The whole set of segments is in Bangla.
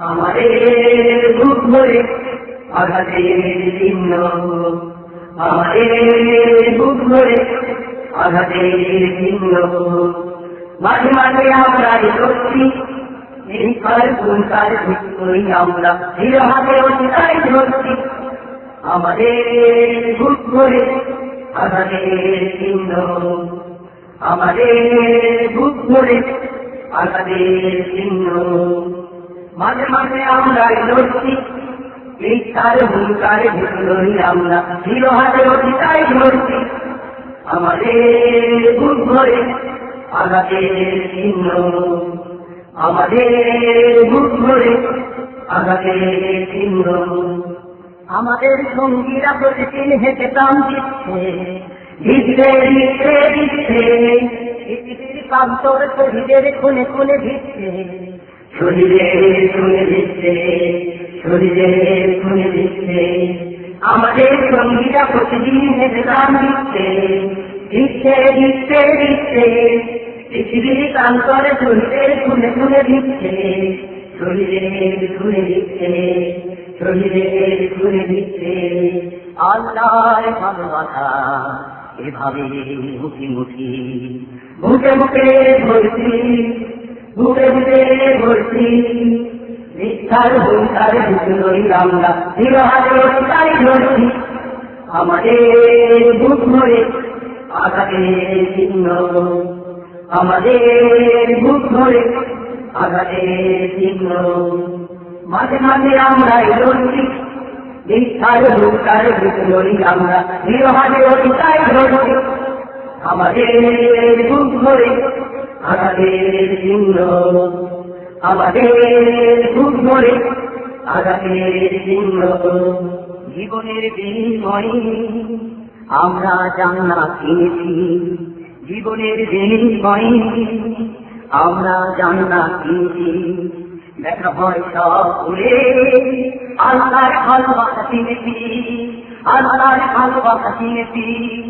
আমাদের বুক ভরে আঘাতের চিহ্ন। আমাদের বুক ভরে আঘাতের চিহ্ন। মাঝে মাঝে আমরা ধরছি এই কার কোন কার করি আমরা ধীর হাতে অধিকার ধরছি। আমাদের বুক ভরে আঘাতের চিহ্ন। আমাদের বুক ভরে আঘাতের চিহ্ন। মাঝে মাঝে আমরা লড়ছি এই তার হুঙ্কারে ভিতরি আমরা। ধীর হাতে অধিকার ধরছি আমাদের বুক ভরে আঘাতের চিহ্ন। আমাদের বুক ভরে আঘাতের চিহ্ন। আমাদের সঙ্গীরা প্রতিদিন হেঁটে প্রাণ দিচ্ছে। দিচ্ছে দিচ্ছে দিচ্ছে। পৃথিবীর প্রান্তর শহীদের খুনে খুনে দিচ্ছে। শরীরে শরীরে আমাদের সঙ্গীরা প্রতিদিন প্রাণ দিচ্ছে দিচ্ছে দিচ্ছে দিচ্ছে। পৃথিবীর প্রান্তরে শরীরের খুনে খুনে দিচ্ছে শরীরে খুনে দিচ্ছে শরীরে দিচ্ছে। আল্লাহর ভালোবাসা এভাবে মুখি মুখি ভর্তি বুকে বুকে আমাদের বুক ভরে আঘাতের চিহ্ন। আমাদের বুক ভরে আঘাতের চিহ্ন। মাঝে মাঝে আমরা লড়ছি মিথ্যার ভিতরই আমরা ধরছি আমাদের বুক ভরে আঘাতের চিহ্ন। আমাদের ভরে আঘাতের চিহ্ন। জীবনের বিনিময়ে আমরা জান্নাত কিনেছি। জীবনের বিনিময়ে আমরা জান্নাত কিনেছি। দেখা পয়সা করে আল্লাহর ভালোবাসা কিনেছি। আল্লাহর ভালোবাসা কিনেছি।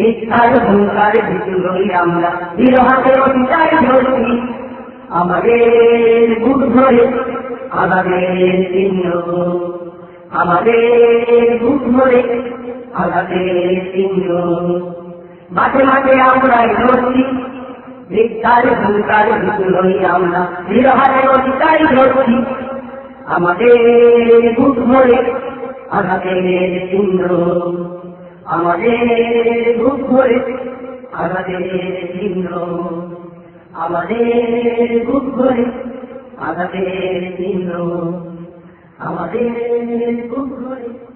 মিথ্যার হুঙ্কার আমরা। ধরছি আমাদের বুক ধরে আমাদের চিহ্ন। আমাদের বুক ধরে আমাদের চিহ্ন। মাঝে মাঝে আমরা ধরছি মিথ্যার ধরছি আমাদের বুক ধরে আমাদের চিহ্ন। আমাদের বুক ভরে আমাদের চিহ্ন। আমাদের বুক ভরে আমাদের চিহ্ন। আমাদের বুক ভরে।